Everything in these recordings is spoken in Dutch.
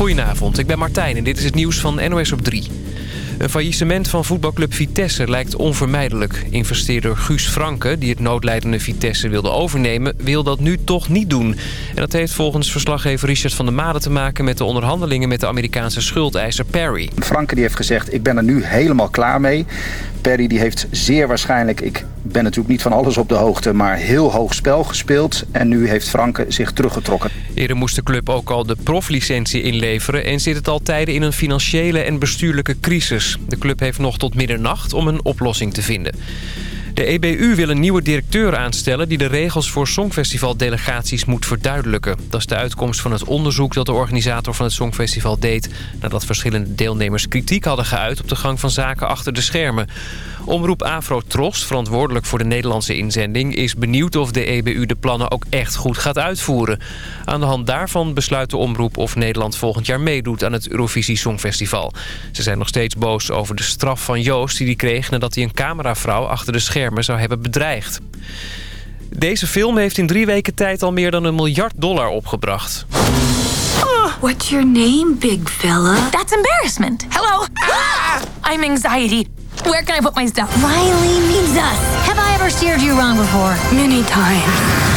Goedenavond, ik ben Martijn en dit is het nieuws van NOS op 3. Een faillissement van voetbalclub Vitesse lijkt onvermijdelijk. Investeerder Guus Franke, die het noodlijdende Vitesse wilde overnemen... wil dat nu toch niet doen. En dat heeft volgens verslaggever Richard van der Made te maken... met de onderhandelingen met de Amerikaanse schuldeiser Perry. Franke die heeft gezegd, ik ben er nu helemaal klaar mee. Perry die heeft zeer waarschijnlijk, ik ben natuurlijk niet van alles op de hoogte... maar heel hoog spel gespeeld. En nu heeft Franke zich teruggetrokken. Eerder moest de club ook al de proflicentie inleveren... en zit het al tijden in een financiële en bestuurlijke crisis. De club heeft nog tot middernacht om een oplossing te vinden. De EBU wil een nieuwe directeur aanstellen... die de regels voor Songfestival-delegaties moet verduidelijken. Dat is de uitkomst van het onderzoek dat de organisator van het Songfestival deed... nadat verschillende deelnemers kritiek hadden geuit... op de gang van zaken achter de schermen. Omroep Afro Trost, verantwoordelijk voor de Nederlandse inzending... is benieuwd of de EBU de plannen ook echt goed gaat uitvoeren. Aan de hand daarvan besluit de omroep of Nederland volgend jaar meedoet... aan het Eurovisie Songfestival. Ze zijn nog steeds boos over de straf van Joost die hij kreeg... nadat hij een cameravrouw achter de schermen zou hebben bedreigd. Deze film heeft in drie weken tijd al meer dan een miljard dollar opgebracht. What's your name, big fella? That's embarrassment. Hello. Ah! I'm anxiety. Where can I put my stuff? Riley needs us. Have I ever steered you wrong before? Many times.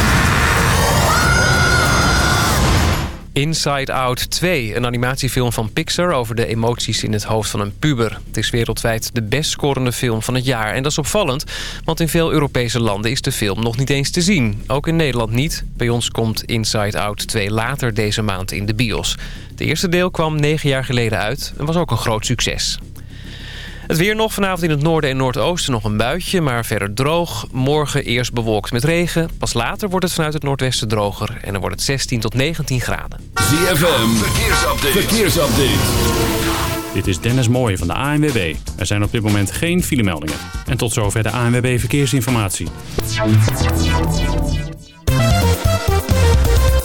Inside Out 2, een animatiefilm van Pixar over de emoties in het hoofd van een puber. Het is wereldwijd de best scorende film van het jaar. En dat is opvallend, want in veel Europese landen is de film nog niet eens te zien. Ook in Nederland niet. Bij ons komt Inside Out 2 later deze maand in de bios. Het eerste deel kwam negen jaar geleden uit en was ook een groot succes. Het weer nog vanavond in het noorden en noordoosten nog een buitje, maar verder droog. Morgen eerst bewolkt met regen. Pas later wordt het vanuit het noordwesten droger en dan wordt het 16 tot 19 graden. ZFM, verkeersupdate. verkeersupdate. Dit is Dennis Mooij van de ANWB. Er zijn op dit moment geen filemeldingen. En tot zover de ANWB Verkeersinformatie.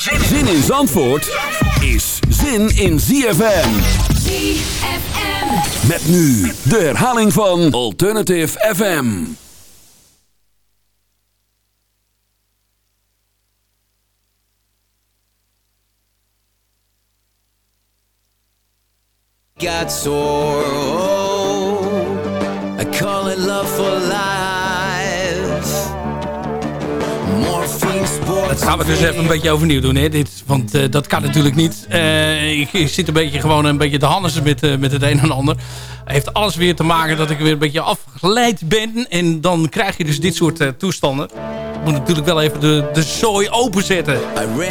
Zin in Zandvoort is zin in ZFM. ZFM. Met nu de herhaling van Alternative FM. got sore. Oh, I call it love for Dat gaan we dus even een beetje overnieuw doen, hè? Dit, want eh, dat kan natuurlijk niet. Eh, ik, ik zit een beetje gewoon een beetje te hannissen met, eh, met het een en ander. Heeft alles weer te maken dat ik weer een beetje afgeleid ben. En dan krijg je dus dit soort toestanden. Ik moet natuurlijk wel even de, de zooi openzetten.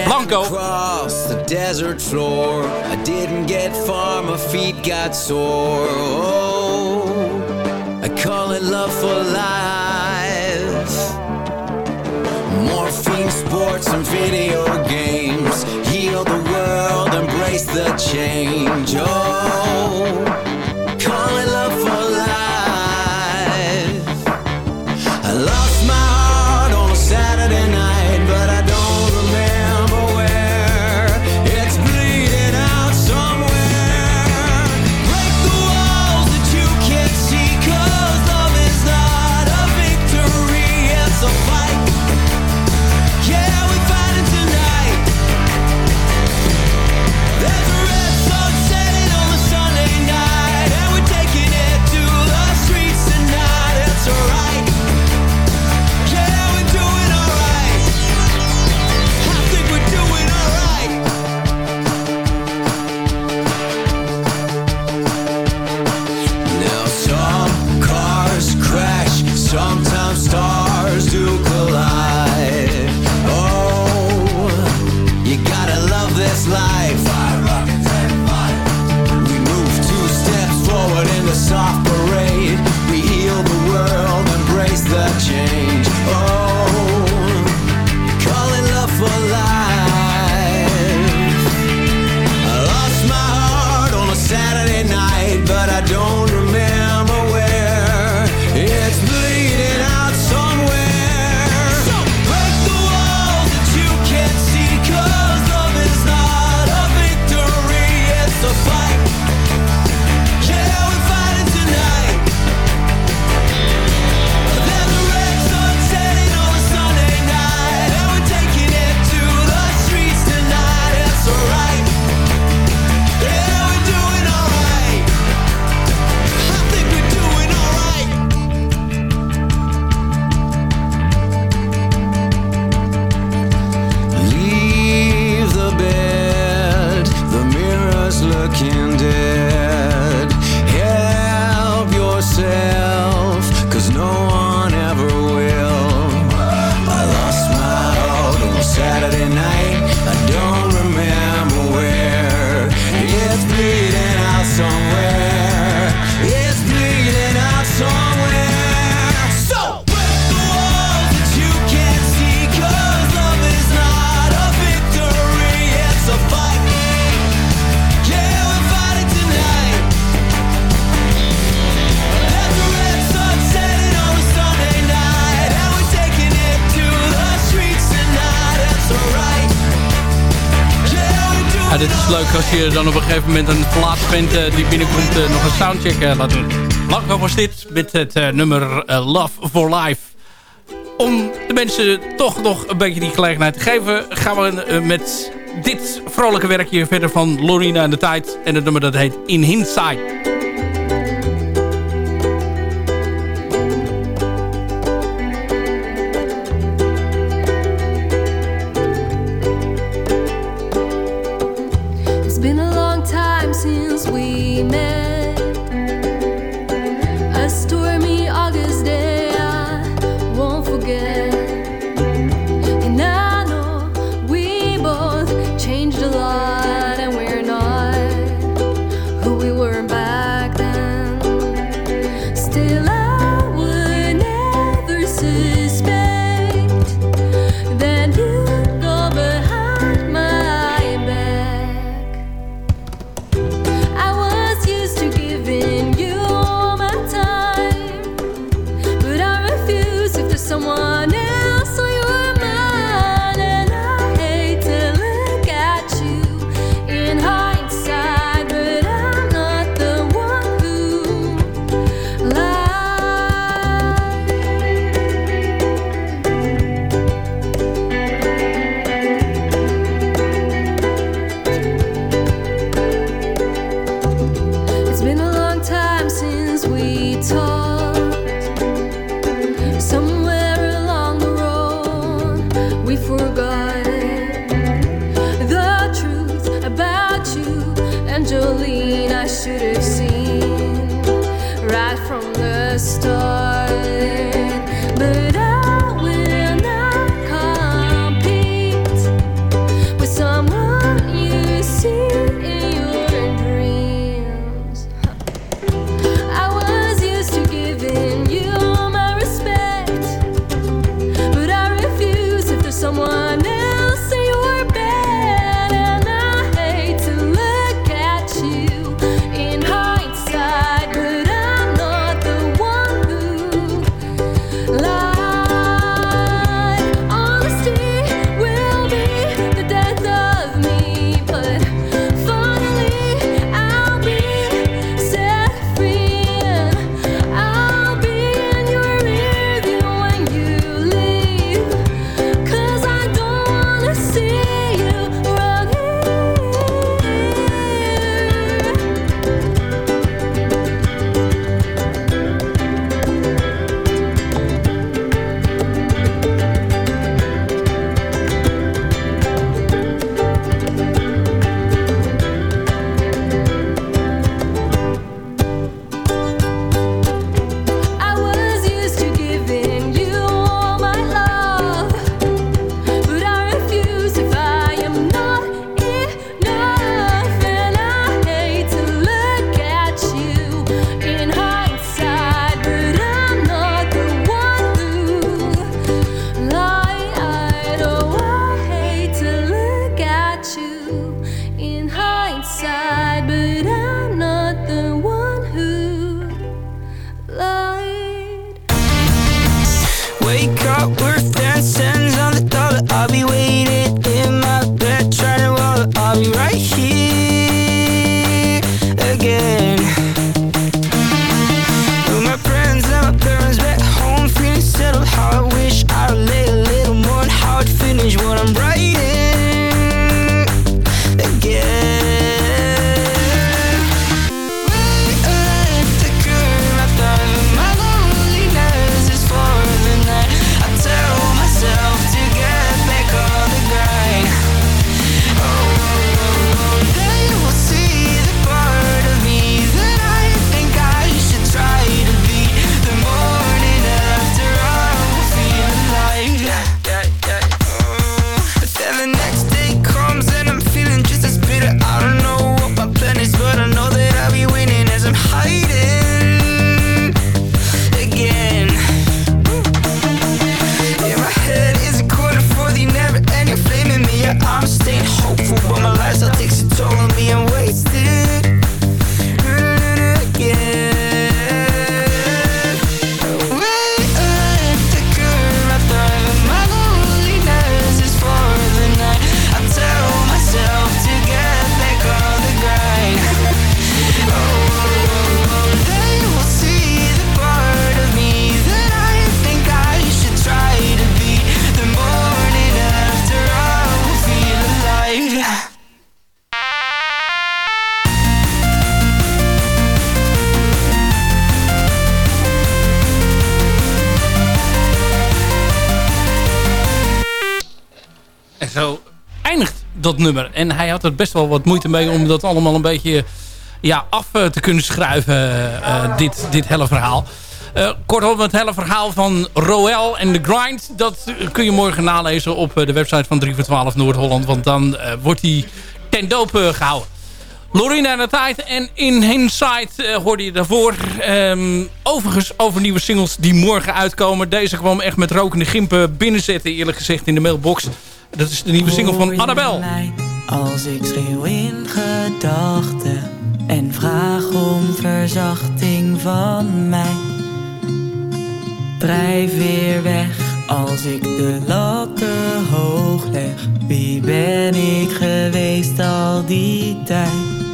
Blanco. across the desert floor. I didn't get far, my feet got sore. Oh, I call it love for life. Sports and video games. Heal the world, embrace the change. Oh, als je dan op een gegeven moment een plaats bent eh, die binnenkomt eh, nog een soundcheck eh, laten. doen. Blanco was dit met het nummer Love for Life. Om de mensen toch nog een beetje die gelegenheid te geven, gaan we met dit vrolijke werkje verder van Lorina en de Tijd. En het nummer dat heet In Hindsight. dat nummer. En hij had er best wel wat moeite mee om dat allemaal een beetje ja, af eh, te kunnen schuiven, eh, eh, dit, dit hele verhaal. Kortom, het hele verhaal van Roel en de Grind... dat kun je morgen nalezen op de website van 3 voor 12 Noord-Holland... want dan wordt hij ten doop uh, gehouden. Lorina de Tijd en In Hindsight hoorde je daarvoor. Ehm, overigens over nieuwe singles die morgen uitkomen. Deze kwam echt met rokende gimpen binnenzetten, eerlijk gezegd, in de mailbox... Dat is de nieuwe single van Annabel. Als ik schreeuw in gedachten en vraag om verzachting van mij. Drijf weer weg als ik de lakken hoog leg. Wie ben ik geweest al die tijd?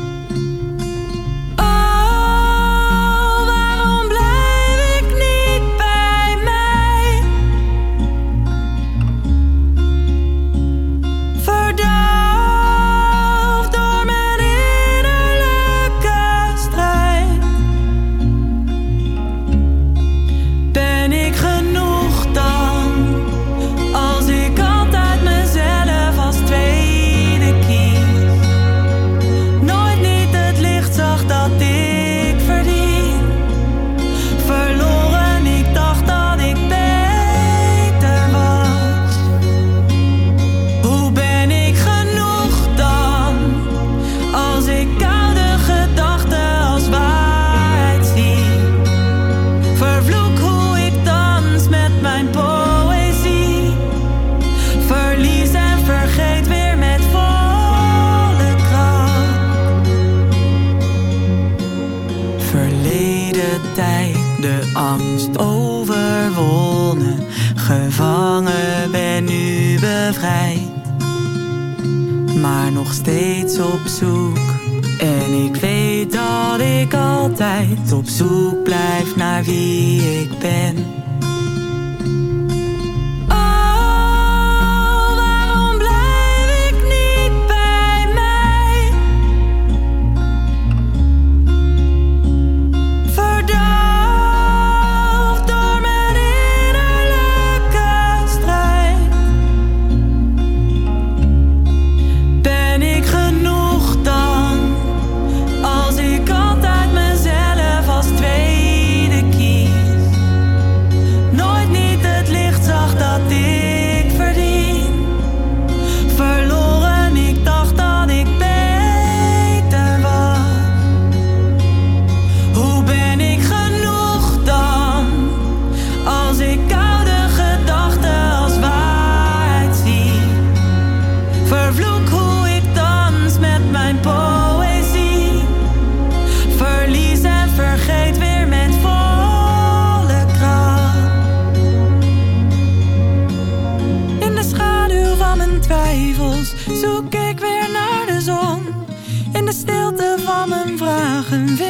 open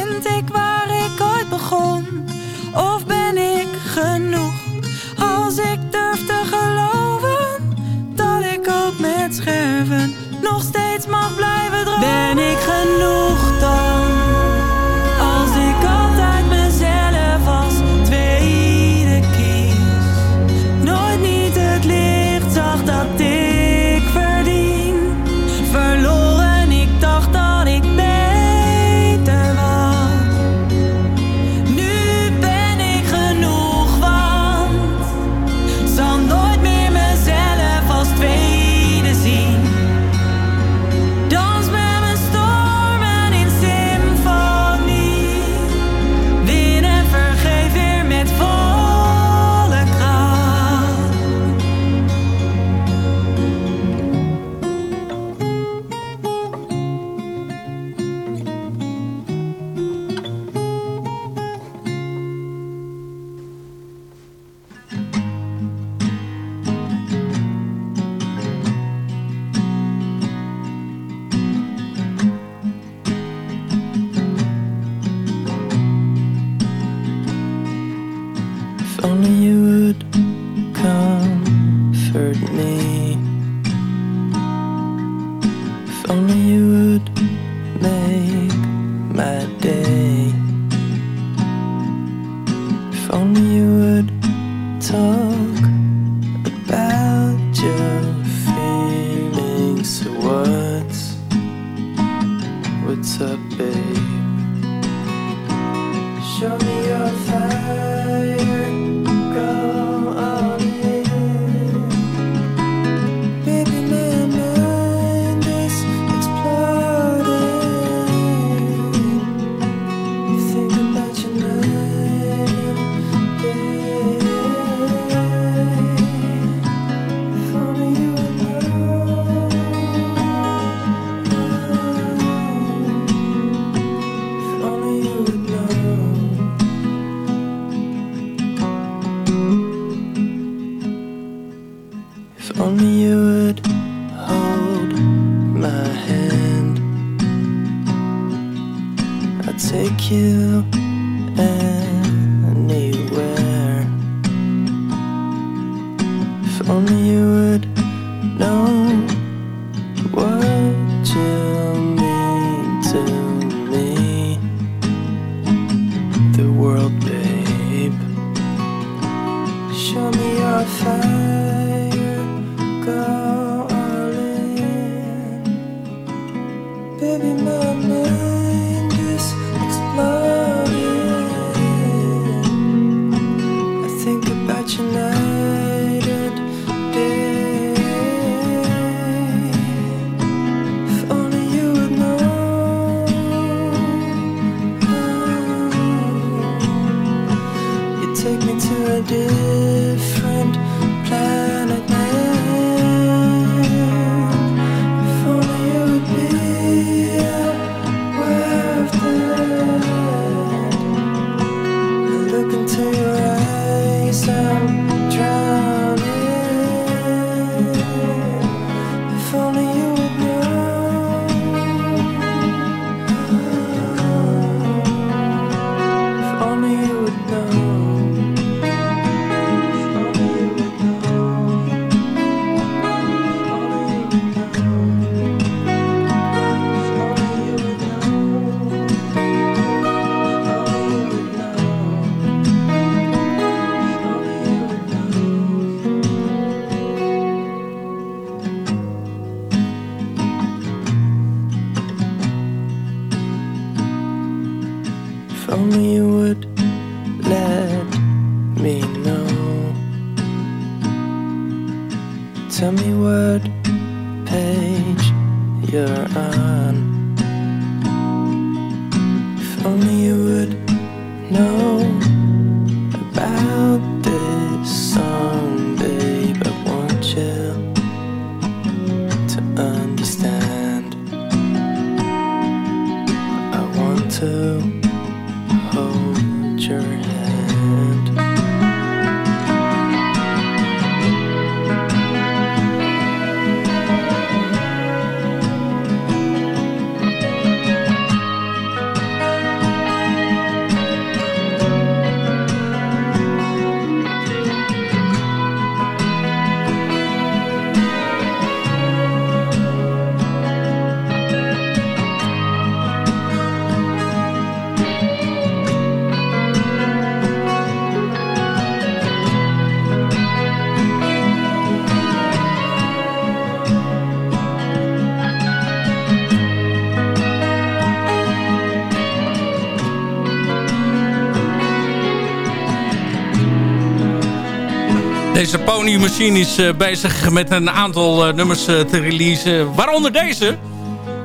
Deze Pony Machine is eh, bezig met een aantal eh, nummers eh, te releasen. Waaronder deze.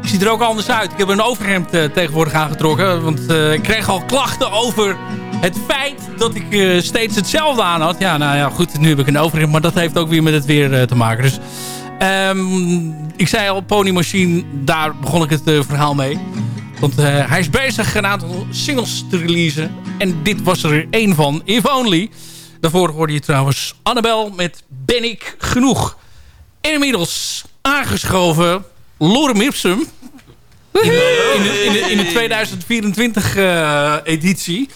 Ziet er ook anders uit. Ik heb een overhemd tegenwoordig aangetrokken. Want ik kreeg al klachten over het feit dat ik steeds hetzelfde aan had. Ja, nou ja, goed. Nu heb ik een overhemd. Maar dat heeft ook weer met het weer te maken. Dus ehm, ik zei al, Pony Machine. Daar begon ik het verhaal mee. Want hij is bezig een aantal singles te releasen. En dit was er één van. If Only. Daarvoor hoorde je trouwens Annabel met Ben ik genoeg. En inmiddels aangeschoven Lorem Ipsum. In de, in de, in de, in de 2024 eh, editie.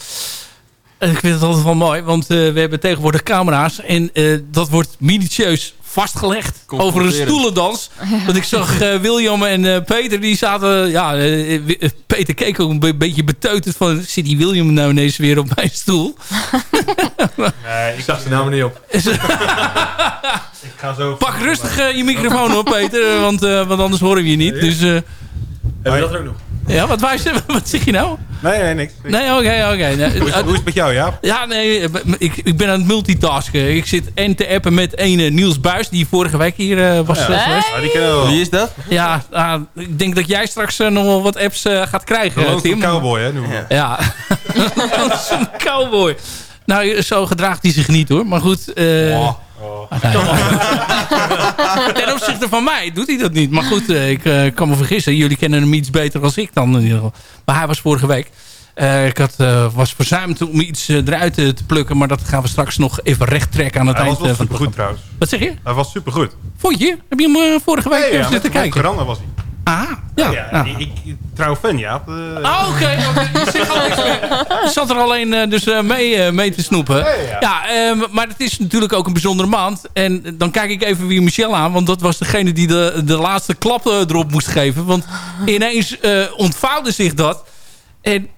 Ik vind het altijd wel mooi, want eh, we hebben tegenwoordig camera's. En eh, dat wordt minutieus vastgelegd over een stoelendans. Want ik zag eh, William en eh, Peter, die zaten... Ja, eh, Peter keek ook een be- beetje beteuterd van... Zit die William nou ineens weer op mijn stoel? Nee, ik zag ze namen niet op. ik ga zo... Pak rustig je microfoon op, Peter. Want, eh, want anders horen we je niet. Dus, eh, Heb je dat er ook nog? Ja, wat, je- wat zeg je nou? Nee, nee, niks. Nee, oké, oké. Nee, Hoe, is, hoe is het met jou, Jaap? Ja, nee, eh, ik, ik ben aan het multitasken. Ik zit en te appen met ene Niels Buis, die vorige week hier eh, was Ja. eh, kennen we wel. Wie is dat? Ja, ah, ik denk dat jij straks eh, nog wel wat apps eh, gaat krijgen, Tim. Cowboy, hè, we hem. Ja, zo'n cowboy. Nou, zo gedraagt hij zich niet hoor. Maar goed. eh, Oh. Ten opzichte van mij doet hij dat niet. Maar goed, eh, ik eh, kan me vergissen. Jullie kennen hem iets beter dan ik dan in ieder geval. Maar hij was vorige week. Eh, ik had, was verzuimd om iets eruit te, te plukken. Maar dat gaan we straks nog even recht trekken aan het Hij was eind van het supergoed trouwens. Wat zeg je? Hij was supergoed. Vond je? Heb je hem vorige week Nee, even ja, zitten kijken? Was hij. Ah, ja. Ja, ja. Ik, ik, trouw fan, Jaap. Eh, Ah, oké. meer. Je zat er alleen eh, dus eh, mee, mee te snoepen. ja. Ja, ehm, maar het is natuurlijk ook een bijzondere maand. En dan kijk ik even weer Michel aan. Want dat was degene die de, de laatste klap erop moest geven. Want ineens eh ontvouwde zich dat. En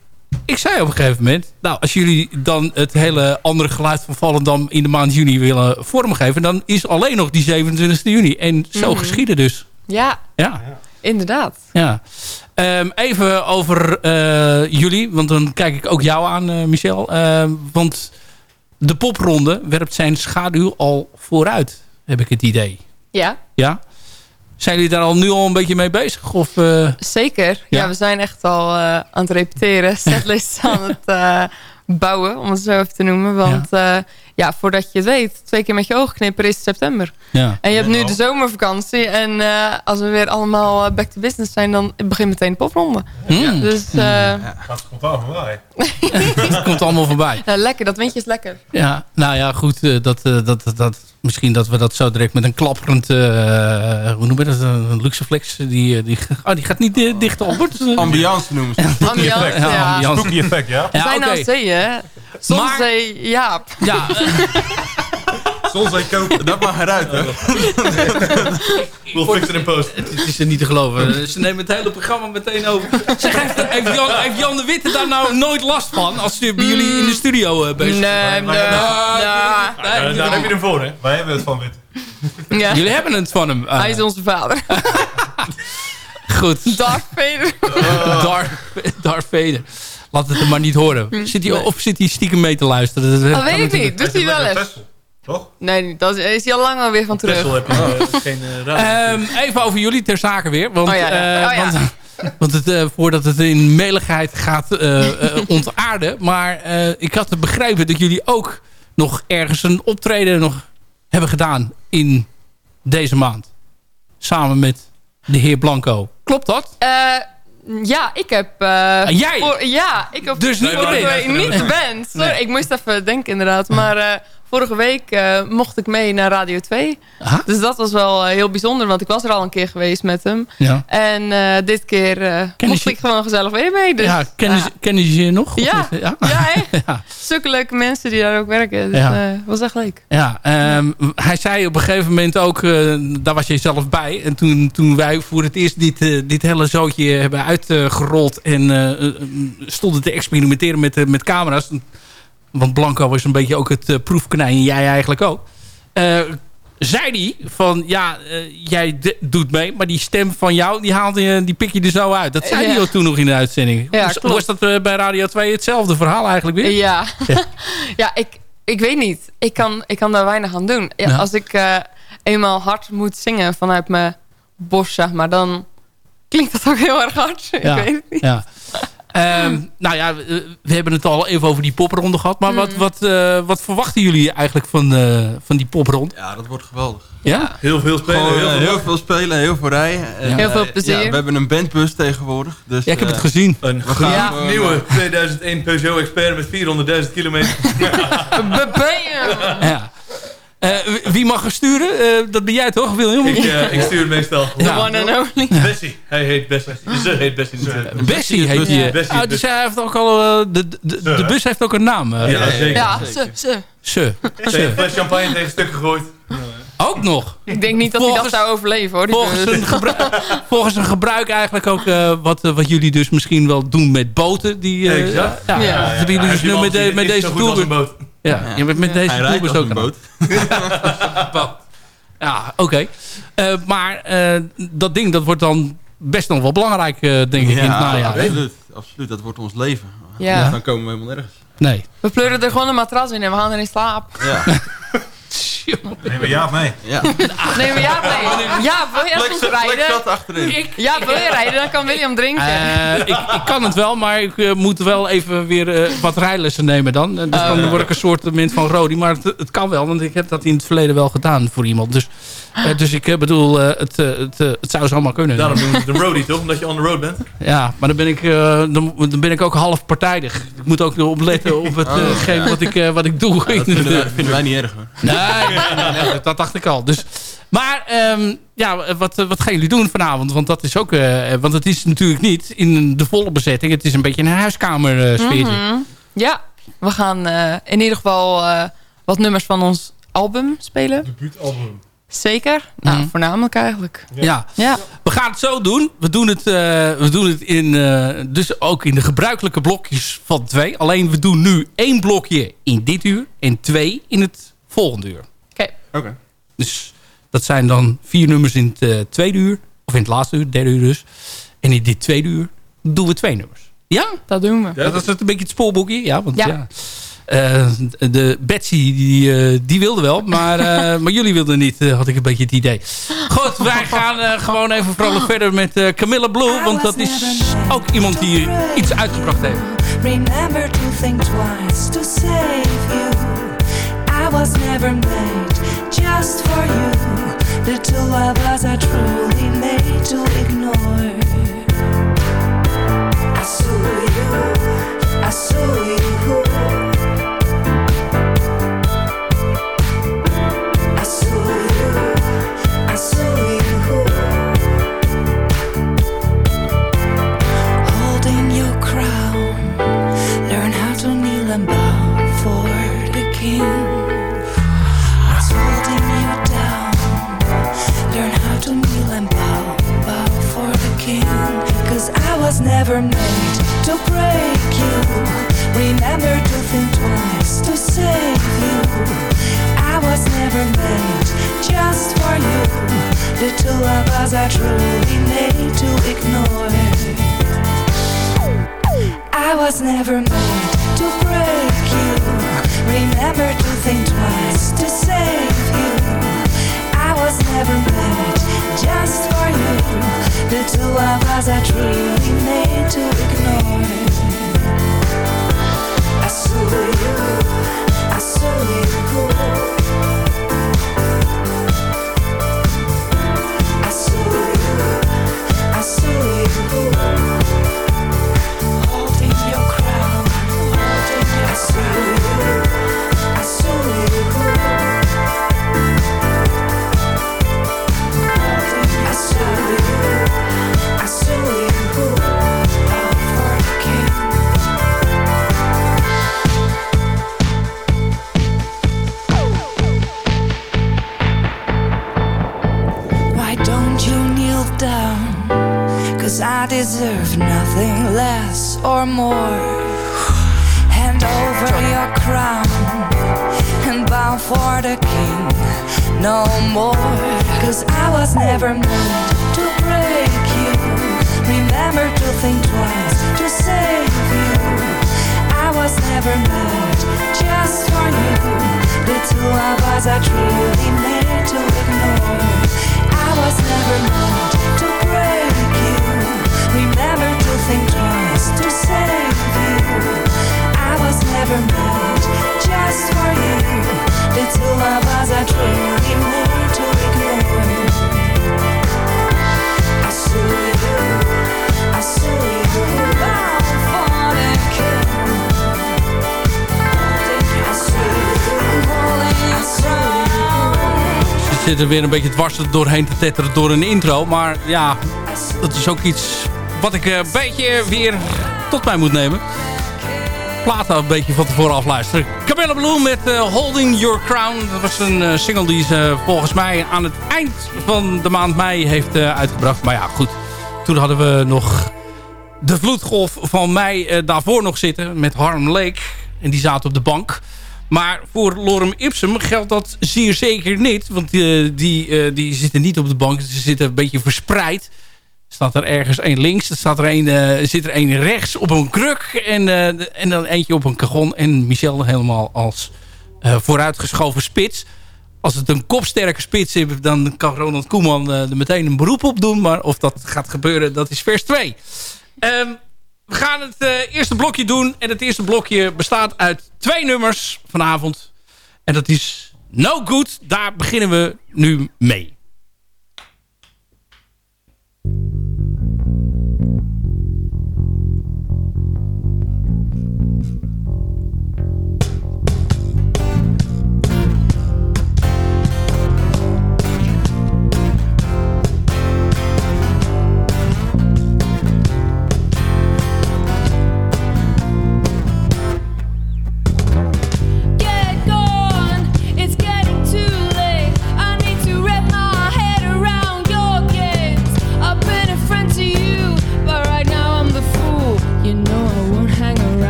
ik zei op een gegeven moment... Nou, als jullie dan het hele andere geluid van Volendam in de maand juni willen vormgeven... dan is alleen nog die 27 juni. En zo Mhm. geschieden dus. Ja, Ja. Inderdaad. Ja. Ehm, even over eh, jullie, want dan kijk ik ook jou aan, eh, Michel. Ehm, want de popronde werpt zijn schaduw al vooruit, heb ik het idee. Ja, Ja? Zijn jullie daar al nu al een beetje mee bezig? Of, eh, zeker. Ja, Ja. we zijn echt al aan het repeteren. Setlists aan het bouwen, om het zo even te noemen. Want ja. Ja, voordat je het weet, twee keer met je ogen knipperen is het september. ja. En je hebt nu de zomervakantie. En eh, als we weer allemaal eh, back to business zijn, dan begint meteen de popronde. Hmm. Dus eh, Gaat spontaan voorbij. Het komt allemaal voorbij. ja, lekker, dat windje is lekker. Ja, nou ja, goed. dat, eh, dat, dat, dat, misschien dat we dat zo direct met een klapperend... eh, hoe noem je dat? Een luxeflex. Die, die, oh, die gaat niet eh, dicht op. Ambiance noemen ze het. Ambiance, Ja, ja. Spooky effect, ja? We Ja, zijn zee, hè? Zonzee, Jaap. Ja, Zonzee kopen. Dat mag eruit, hè? We'll fix it in post. Het is er niet te geloven. Ze nemen het hele programma meteen over. Zeg, heeft, heeft, Jan, heeft Jan de Witte daar nou nooit last van? Als ze bij jullie in de studio eh, bezig Nee, zijn? nee, nee. Nee, daar heb je hem voor, hè? Wij hebben het van wit. Ja. Jullie hebben het van hem. Ah, Hij is onze vader. goed. Darth Vader. Darth, Darth Vader. Laat het hem maar niet horen. Zit hij, of zit hij stiekem mee te luisteren? Dat, Dat kan weet ik niet. Doet hij wel eens? Toch? Nee, dat is hij al lang alweer van terug. Tessel heb je eh, geen uh, radio. Ehm, even over jullie ter zake weer. Want, Oh ja, ja. eh, Oh ja. want, want het, eh, voordat het in meligheid gaat eh, eh, ontaarden. Maar eh, ik had begrepen dat jullie ook nog ergens een optreden nog hebben gedaan in deze maand. Samen met de heer Blanco. Klopt dat? Ja, ik heb... eh, jij? voor- ja, ik heb Dus niet de vorige band? week niet de band. Sorry, Nee. ik moest even denken inderdaad. Maar eh, vorige week eh, mocht ik mee naar Radio 2. Aha. Dus dat was wel eh, heel bijzonder, want ik was er al een keer geweest met hem. Ja. En eh, dit keer mocht je- ik gewoon gezellig weer mee. Dus, ja, kennen, ze, kennen ze je nog? Ja. ja. Ja, leuke mensen die daar ook werken. Dus Ja. was echt leuk. Ja, ehm, hij zei op een gegeven moment ook, daar was je zelf bij. En toen, toen wij voor het eerst dit, dit hele zootje hebben uitgerold en stonden te experimenteren met, met camera's. Want Blanco was een beetje ook het eh, proefkonijn en jij eigenlijk ook. Eh, zei hij van, ja, eh, jij doet mee, maar die stem van jou, die, haalde je, die pik je er zo uit. Dat zei Ja. hij ook toen nog in de uitzending. Ja, was, dat bij Radio 2 hetzelfde verhaal eigenlijk weer? Ja, ja ik, ik weet niet. Ik kan, ik kan daar weinig aan doen. Ja, Ja. Als ik eenmaal hard moet zingen vanuit mijn borst, zeg maar, dan klinkt dat ook heel erg hard. Ik weet het niet. Ja. Ehm, nou ja, we, we hebben het al even over die popronde gehad. Maar Mm. wat, wat, eh, wat verwachten jullie eigenlijk van, eh, van die popronde? Ja, dat wordt geweldig. Ja? Heel veel spelen, Gewoon, heel eh, veel heel veel spelen, heel veel rijden. En, Heel veel plezier. Ja, we hebben een bandbus tegenwoordig. Dus, Ja, ik heb het gezien. Een we gaan Ja. nieuwe eh, 2001 Peugeot Expert met 400.000 kilometer. Ja. Eh, wie mag er sturen? Eh, dat ben jij toch, William? ik, eh, ik stuur het meestal. The Ja. one and only. Bessie. Hij heet Bessie. Ze heet Bessie natuurlijk. Bessie heet die. Bessie, Ah, dus hij heeft ook al, de, de, de, bus heeft ook een naam. Ja, zeker. Ja, ze, ze. Ze. Ze fles champagne tegen stukken gegooid. Ook nog. Ik denk niet dat hij dat Volgens- zou overleven hoor. die Volgens een, gebruik, volgens een gebruik eigenlijk ook eh, wat, eh, wat jullie dus misschien wel doen met boten. Die, eh, Exact. Ja, Ja. dat hebben jullie dus nu met, de- met deze tourbus. Ja, je bent met deze hij ook een boot. Ja, oké. Eh, maar eh, dat ding dat wordt dan best nog wel belangrijk, eh, denk ik, in het najaar. absoluut, absoluut. Dat wordt ons leven. Ja. Dus dan komen we helemaal nergens. Nee. We pleuren er gewoon een matras in en we gaan erin slapen. Ja. Neem maar Jaap mee. Ja. Nee, maar ja, nee. Ja, wil jij Flex- soms Flex rijden? achterin. Ik, Ja, wil je rijden? Dan kan William drinken. Eh, ik, ik kan het wel, maar ik eh, moet wel even weer eh, wat rijlessen nemen dan. Dus Oh. dan word ik een soort mint van Rodi. Maar het, het kan wel, want ik heb dat in het verleden wel gedaan voor iemand. Dus, dus ik eh, bedoel, eh, het, eh, het, eh, het zou zomaar kunnen. Daarom doen we de roadie toch? Omdat je on the road bent. Ja, maar dan ben ik, eh, dan, dan ben ik ook half partijdig. Ik moet ook opletten op Oh. hetgeen wat, ik, eh, wat ik doe. Ja, dat vinden wij, vinden wij niet erg hoor. Nee, nee, dat dacht ik al. Dus, maar ehm, ja, wat, wat gaan jullie doen vanavond? Want dat is ook, eh, want het is natuurlijk niet in de volle bezetting. Het is een beetje een huiskamer eh, sfeertje. Mhm. Ja, we gaan eh, in ieder geval eh, wat nummers van ons album spelen. Debuutalbum. Zeker. Nou, Mhm. voornamelijk eigenlijk. Ja. Ja. we gaan het zo doen. We doen het, eh, we doen het in, eh, dus ook in de gebruikelijke blokjes van twee. Alleen we doen nu één blokje in dit uur en twee in het volgende uur. Oké. Oké. Dus dat zijn dan vier nummers in het eh, tweede uur. Of in het laatste uur, derde uur dus. En in dit tweede uur doen we twee nummers. Ja? Dat doen we. Dat is een beetje het spoorboekje. Ja, want ja. Ja. Eh, de Betsy, die, eh, die wilde wel, maar, eh, maar jullie wilden niet, eh, had ik een beetje het idee. Goed, wij gaan gewoon even vrolijk verder met Camilla Blue, want dat is ook iemand die iets uitgebracht heeft. Remember to think twice to save you. I was never made just for you. The two of us are truly made to ignore. I saw you, I saw you. Was never made to break you. Remember to think twice to save you. I was never made just for you. The two of us are truly made to ignore. I was never made to break you. Remember to think twice to save you. I was never made just for you. The two of us are truly made to ignore. I saw you, I saw you. Zit er weer een beetje dwars doorheen te tetteren door een intro. Maar ja, dat is ook iets wat ik een beetje weer tot mij moet nemen. Platen een beetje van tevoren afluisteren. Camilla Bloem met eh, Holding Your Crown. Dat was een eh, single die ze volgens mij aan het eind van de maand mei heeft eh, uitgebracht. Maar ja, goed. Toen hadden we nog de vloedgolf van mei eh, daarvoor nog zitten met Harlem Lake. En die zaten op de bank. Maar voor Lorem Ipsum geldt dat zeer zeker niet. Want eh, die, eh, die zitten niet op de bank. Ze zitten een beetje verspreid. staat er ergens één links. Er staat er één, eh, zit er één rechts op een kruk. En, en dan eentje op een kagon. En Michel helemaal als vooruitgeschoven spits. Als het een kopsterke spits is, dan kan Ronald Koeman er meteen een beroep op doen. Maar of dat gaat gebeuren, dat is vers 2. Ehm, we gaan het eh, eerste blokje doen. En het eerste blokje bestaat uit twee nummers vanavond. En dat is No Good. Daar beginnen we nu mee.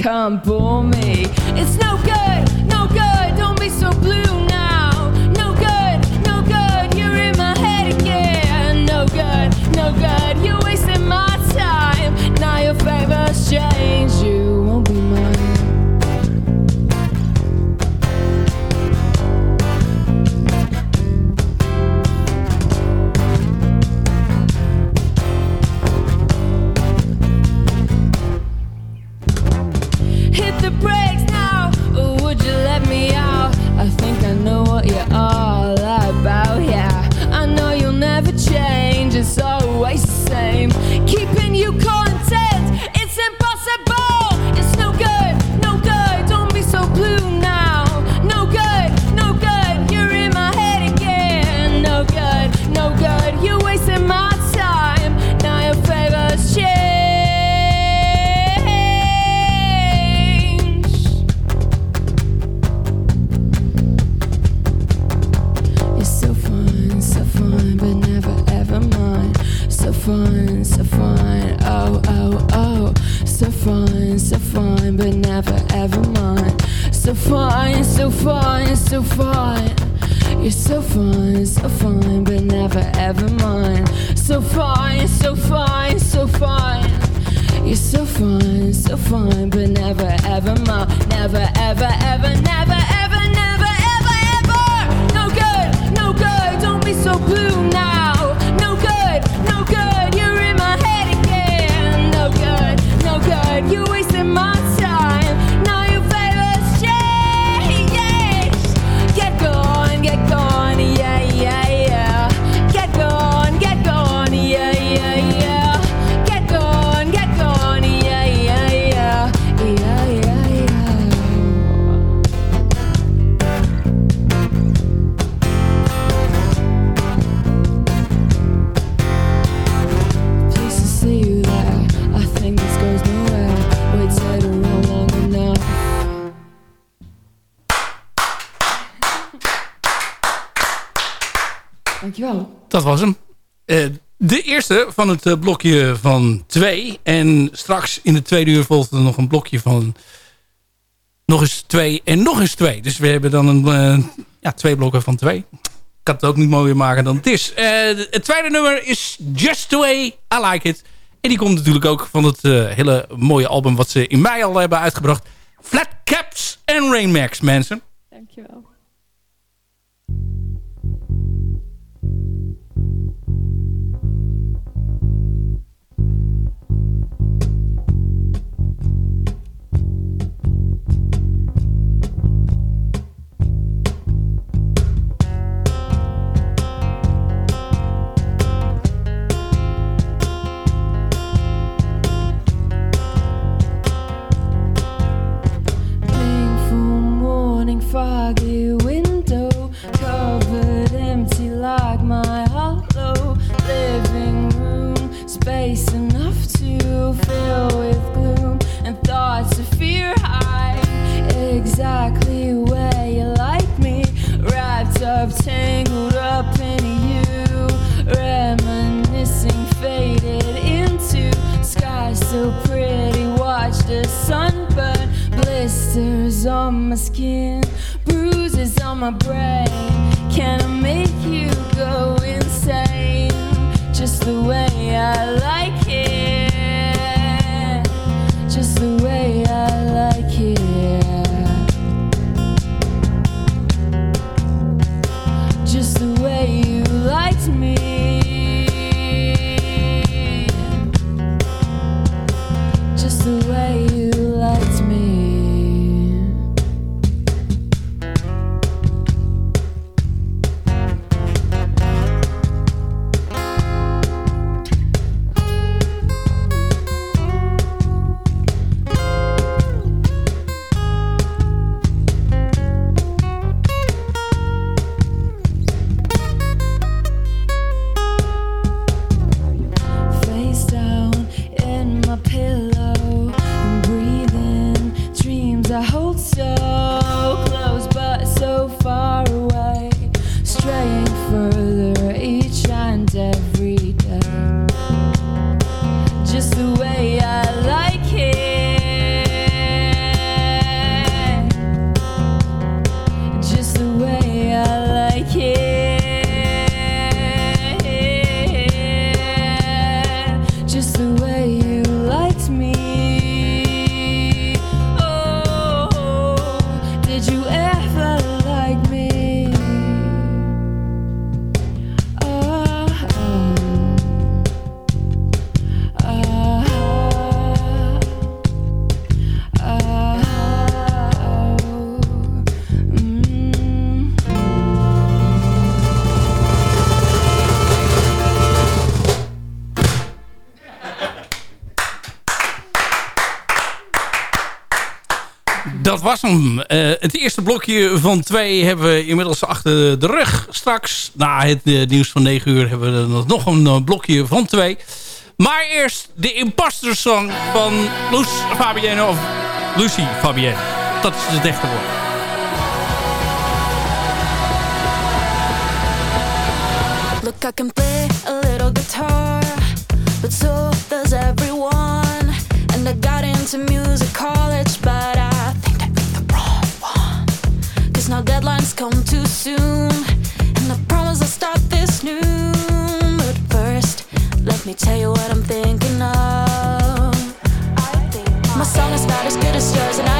Come bore me. It's no good, no good. Don't be so blue now. No good, no good. You're in my head again. No good, no good. Hit the brakes now, or would you let me out? I think I know what you're all Dat was hem. Eh, de eerste van het eh, blokje van twee. En straks in de tweede uur volgt er nog een blokje van nog eens twee en nog eens twee. Dus we hebben dan een, eh, ja, twee blokken van twee. Ik kan het ook niet mooier maken dan het is. Het tweede nummer is Just The Way I Like It. En die komt natuurlijk ook van het hele mooie album... wat ze in mei al hebben uitgebracht. Flat Caps en Rainmax, mensen. Dankjewel. Foggy window, covered empty like my hollow living room. Space enough to fill with gloom and thoughts of fear hide exactly where you like me, wrapped up, tangled up in you, reminiscing faded into sky so pretty. Watch the sunburn, blisters on my skin, bruises on my brain. Can I make you go insane? Just the way I like it. Just the way I Dat was hem. Eh, het eerste blokje van twee hebben we inmiddels achter de rug. Straks, na het eh, nieuws van 9 uur, hebben we nog een eh, blokje van twee. Maar eerst de imposter song van Loes Fabienne of Lucie Fabienne. Dat is het echte woord. Look, I can play a little guitar, but so does everyone. And I got into music college, but tell you what I'm thinking of. My song is not as good as yours, and I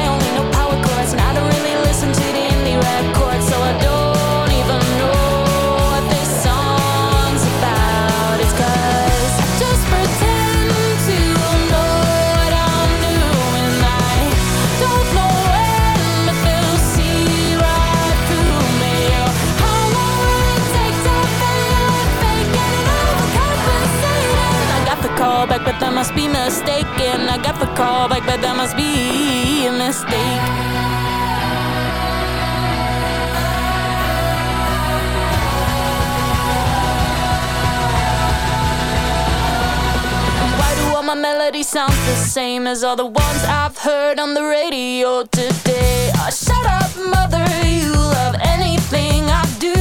but that must be mistaken. I got the call back, but that must be a mistake. Why do all my melodies sound the same as all the ones I've heard on the radio today? Oh, shut up, mother, you love anything I do.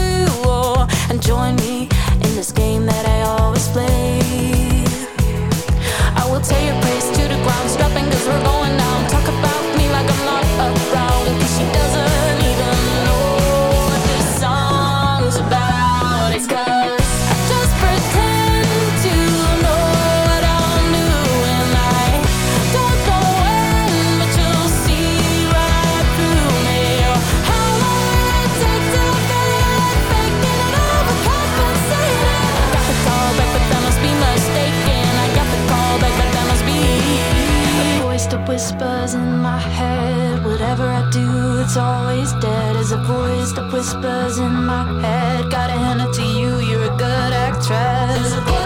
Oh, and join me in this game that I always play. I will tear your praise Whatever I do, it's always dead. As a voice that whispers in my head. Gotta hand it to you, you're a good actress.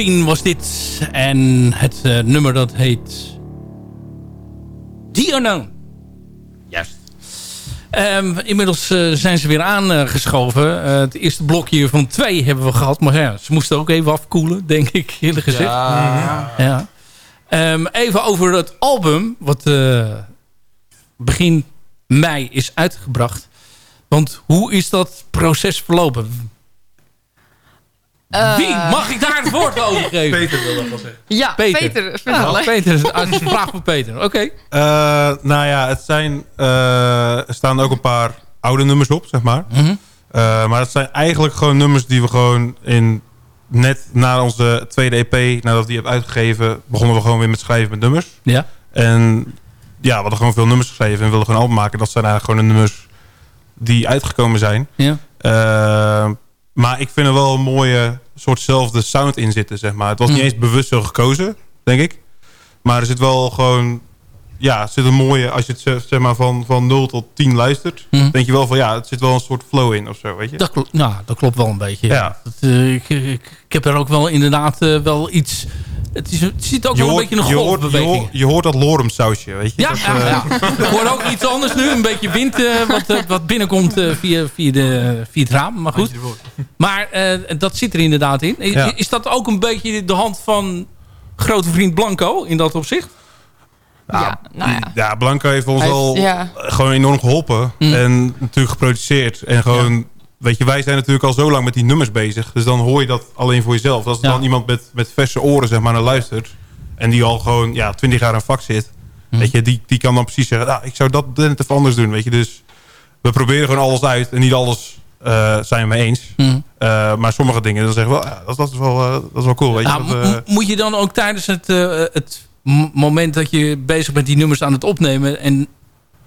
16 was dit. En het eh, nummer dat heet... Unknown. Juist. Ehm, inmiddels eh, zijn ze weer aangeschoven. Eh, het eerste blokje van twee hebben we gehad. Maar ja, ze moesten ook even afkoelen, denk ik, eerlijk gezegd. Ja. Ja. Ehm, even over het album, wat begin mei is uitgebracht. Want hoe is dat proces verlopen? Eh, Wie mag ik daar het woord over geven? Peter wil dat wel zeggen. Ja, Peter. vertel. Nou, Peter, is een vraag voor Peter. Oké. Eh, nou ja, het zijn, eh, er staan ook een paar oude nummers op, zeg maar. Mhm. Eh, maar het zijn eigenlijk gewoon nummers die we gewoon in... Net na onze tweede EP, nadat we die heb uitgegeven... begonnen we gewoon weer met schrijven met nummers. Ja. En ja, we hadden gewoon veel nummers geschreven en wilden gewoon een album maken. Dat zijn eigenlijk gewoon de nummers die uitgekomen zijn. Ja. Maar ik vind er wel een mooie soortzelfde sound in zitten, zeg maar. Het was niet Mm. eens bewust zo gekozen, denk ik. Maar er zit wel gewoon... Ja, er zit een mooie... Als je het zeg- zeg maar van, van 0 tot 10 luistert... Mm. denk je wel van... Ja, het zit wel een soort flow in of zo, weet je? Dat, klo- nou, dat klopt wel een beetje. Ja. Dat, eh, ik, ik, ik heb er ook wel inderdaad eh, wel iets... Het, is, het zit ook wel een beetje een je, hoort, je, golfbeweging. hoort, je hoort dat lorem sausje, weet je? Ja, Dat, ja, eh, ja. Ik hoor ook iets anders nu. Een beetje wind eh, wat, eh, wat binnenkomt eh, via, via, de, via het raam. Maar goed. Maar eh, dat zit er inderdaad in. I- Ja. Is dat ook een beetje de hand van grote vriend Blanco in dat opzicht? Ja, nou ja. Ja, Blanco heeft ons heeft- al ja. gewoon enorm geholpen. Mm. En natuurlijk geproduceerd. En gewoon, weet je, wij zijn natuurlijk al zo lang met die nummers bezig. Dus dan hoor je dat alleen voor jezelf. Als er dan iemand met, met verse oren zeg maar naar luistert. En die al gewoon ja, twintig jaar een vak zit. Mm. Weet je, die, die kan dan precies zeggen, nou, ik zou dat net even anders doen. Weet je, dus we proberen gewoon alles uit. En niet alles eh, zijn we mee eens. Mm. Eh, maar sommige dingen, dan zeggen we, wel, ja, dat, dat, is wel, eh, dat is wel cool. Weet je, Nou, dat, eh, moet je dan ook tijdens het, eh, het moment dat je bezig bent die nummers aan het opnemen... en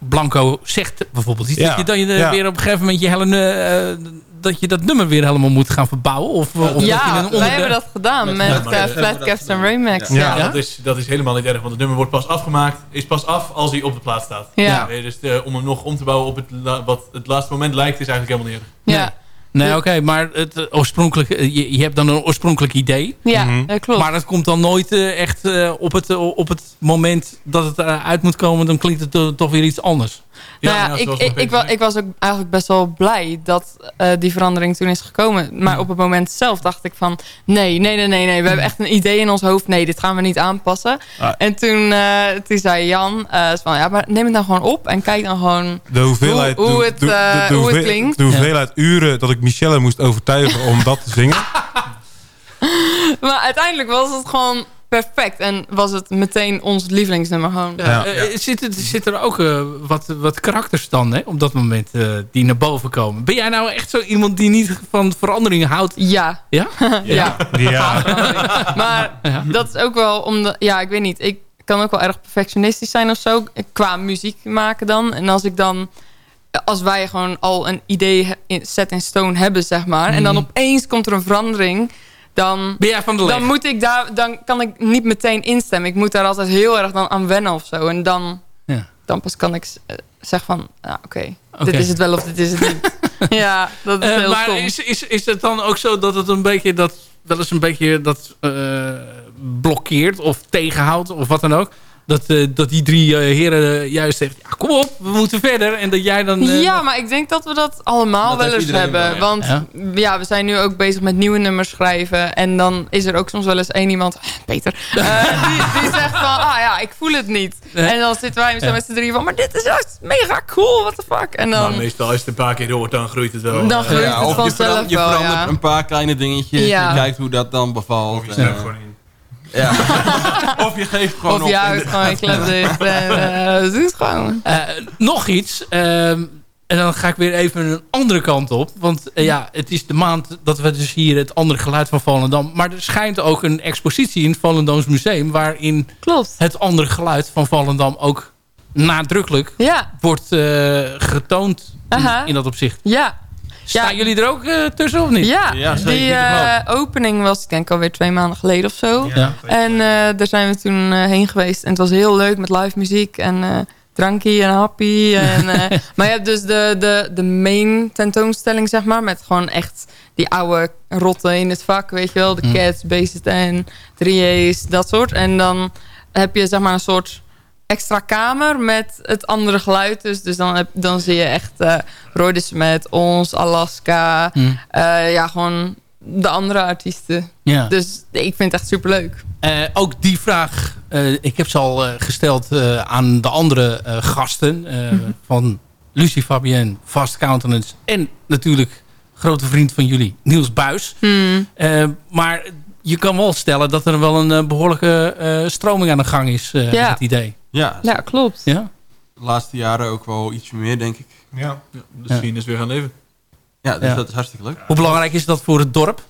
Blanco zegt bijvoorbeeld iets... Ja, dat je dan je er ja. weer op een gegeven moment je hele, eh, dat je dat nummer weer helemaal moet gaan verbouwen? Of, of dat je een Ja, wij hebben dat gedaan met Ja, eh, Flatcaps en Raymax. Ja, Ja. Dat, is, dat is helemaal niet erg, want het nummer wordt pas afgemaakt. Is pas af als hij op de plaat staat. Ja. Dus eh, om hem nog om te bouwen op het, wat het laatste moment lijkt, is eigenlijk helemaal niet erg. Ja. Nee, oké, maar het eh, oorspronkelijk, eh, je, je hebt dan een oorspronkelijk idee. Ja, Mhm. klopt. Maar dat komt dan nooit eh, echt eh, op, het, op het moment dat het eruit moet komen. Dan klinkt het to- toch weer iets anders. Nou ja, nou, ik, ik, Peter ik, was ook eigenlijk best wel blij dat eh, die verandering toen is gekomen. Maar op het moment zelf dacht ik van... nee, nee, nee, nee, nee. We hebben echt een idee in ons hoofd. Nee, dit gaan we niet aanpassen. Ah. En toen, eh, toen zei Jan eh, van... ja, maar neem het nou gewoon op en kijk dan gewoon... de hoeveelheid, Hoe- hoe het, de- de- eh, de hoe het klinkt. De hoeveelheid uren dat ik Michelle moest overtuigen om dat te zingen. Maar uiteindelijk was het gewoon perfect. En was het meteen ons lievelingsnummer gewoon. Ja. Eh, Zit, er- zit er ook eh, wat, wat karakters dan hè, op dat moment eh, die naar boven komen? Ben jij nou echt zo iemand die niet van verandering houdt? Ja. Ja? Ja. Ja. Maar dat is ook wel omdat... Ja, ik weet niet. Ik kan ook wel erg perfectionistisch zijn of zo. Qua muziek maken dan. En als ik dan... Als wij gewoon al een idee set in stone hebben, zeg maar. En dan Mhm. opeens komt er een verandering. Dan, Ben jij van de leg? dan, moet ik daar, dan kan ik niet meteen instemmen. Ik moet daar altijd heel erg dan aan wennen of zo. En dan, Ja. dan pas kan ik eh, zeggen van... Nou, oké, dit is het wel of dit is het niet. ja, dat is Eh, heel maar stom. is, is, is het dan ook zo dat het een beetje dat wel eens een beetje dat eh, blokkeert of tegenhoudt of wat dan ook? Dat, eh, dat die drie eh, heren juist zeggen, ja, kom op, we moeten verder. En dat jij dan... eh, Ja, maar ik denk dat we dat allemaal Dat wel eens hebben. wel, Want Ja. ja. we zijn nu ook bezig met nieuwe nummers schrijven. En dan is er ook soms wel eens één iemand, Peter, eh, die, die zegt van, ah ja, ik voel het niet. Nee. En dan zitten wij zo met z'n drieën van, maar dit is juist mega cool, what the fuck. En Maar dan, meestal als je het een paar keer hoort, dan groeit het wel. Dan groeit Ja, het of je, vanzelf verandert ja. een paar kleine dingetjes. Ja. Je kijkt hoe dat dan bevalt. Of je gewoon in. Ja. of je geeft gewoon of op. je houdt gewoon je klep dicht en doe het gewoon. Eh, nog iets. ehm, en dan ga ik weer even een andere kant op. Want eh, ja, het is de maand dat we dus hier het andere geluid van Volendam. Maar er schijnt ook een expositie in het Volendams Museum. Waarin Klopt. het andere geluid van Volendam ook nadrukkelijk Ja, wordt eh, getoond in, in dat opzicht. ja. Staan Ja. jullie er ook eh, tussen of niet? Ja, die eh, opening was ik denk alweer twee maanden geleden of zo. Ja. En eh, daar zijn we toen eh, heen geweest. En het was heel leuk met live muziek en eh drankje en happy. En, maar je hebt dus de, de, de main tentoonstelling, zeg maar. Met gewoon echt die oude rotten in het vak, weet je wel. De Mm. Cats, BZN, 3A's, dat soort. En dan heb je zeg maar een soort extra kamer met het andere geluid. Dus, dus dan, heb, dan zie je echt eh Roy de Smet, ons, Alaska. Mm. eh, ja, gewoon de andere artiesten. Ja. Dus ik vind het echt superleuk. Eh, ook die vraag, eh, ik heb ze al gesteld aan de andere gasten. Mhm. Van Lucie Fabienne, Fast Countenance. En natuurlijk grote vriend van jullie, Niels Buis. Hmm. Eh, maar je kan wel stellen dat er wel een eh, behoorlijke eh, stroming aan de gang is. eh, Ja. Het idee. Ja, Ja, klopt. Ja? de laatste jaren ook wel iets meer, denk ik. Ja. De scene is weer gaan leven. Ja, dus Ja. dat is hartstikke leuk. Hoe belangrijk is dat voor het dorp?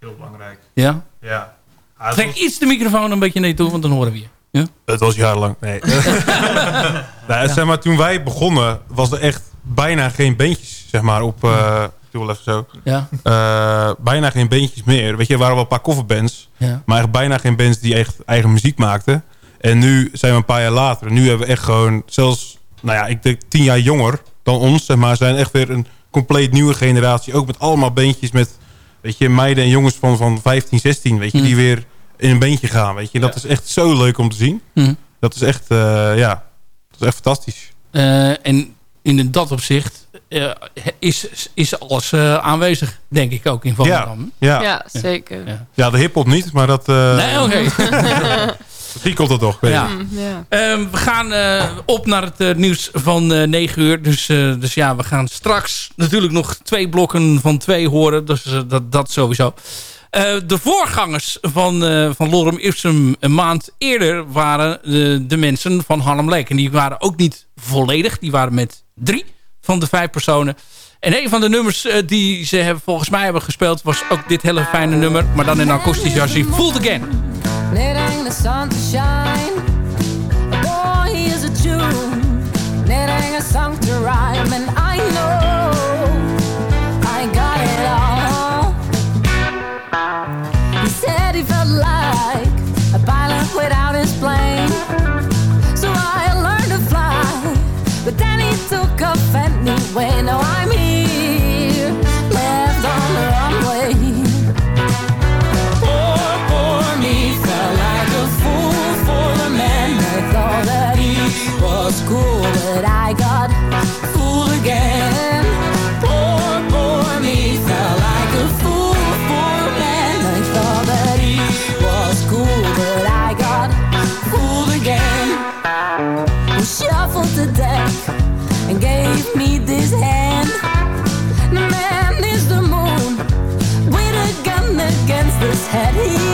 Heel belangrijk. Ja? Ja. Ah, Trek was- iets de microfoon een beetje naar je toe, want dan horen we je. Ja? Het was jarenlang. Nee. nou, zeg maar, toen wij begonnen, was er echt bijna geen beentjes, zeg maar, op... eh doe wel even zo. Ja. Eh, bijna geen beentjes meer. Weet je, er waren wel een paar coverbands. Ja. Maar echt bijna geen bands die echt eigen muziek maakten. En nu zijn we een paar jaar later. Nu hebben we echt gewoon, zelfs, nou ja, ik denk tien jaar jonger dan ons, zeg maar, zijn echt weer een compleet nieuwe generatie. Ook met allemaal bandjes met, weet je, meiden en jongens van, van 15, 16, weet je, Mm. die weer in een beentje gaan, weet je. Dat is echt zo leuk om te zien. Mm. Dat is echt, eh, ja, dat is echt fantastisch. Eh, en in dat opzicht is, is alles eh, aanwezig, denk ik ook in Volendam. Ja, ja. Ja, zeker. Ja. Ja, de hiphop niet, maar dat... eh, Nee, oké. Misschien komt dat toch. Ja. Ja. Ehm, we gaan eh, op naar het eh, nieuws van eh 9 uur. Dus, eh, dus ja, we gaan straks natuurlijk nog twee blokken van twee horen. Dus eh, dat, dat sowieso. Eh, de voorgangers van, eh, van Lorem Ipsum een maand eerder waren de, de mensen van Harlem Lake. En die waren ook niet volledig. Die waren met drie van de vijf personen. En een van de nummers eh, die ze hebben, volgens mij hebben gespeeld... was ook dit hele fijne nummer. Maar dan in akoestisch jasje. Fooled Again. Needing the sun shine. A boy is a Jew. Needing a song to rhyme. And I when I nervous had he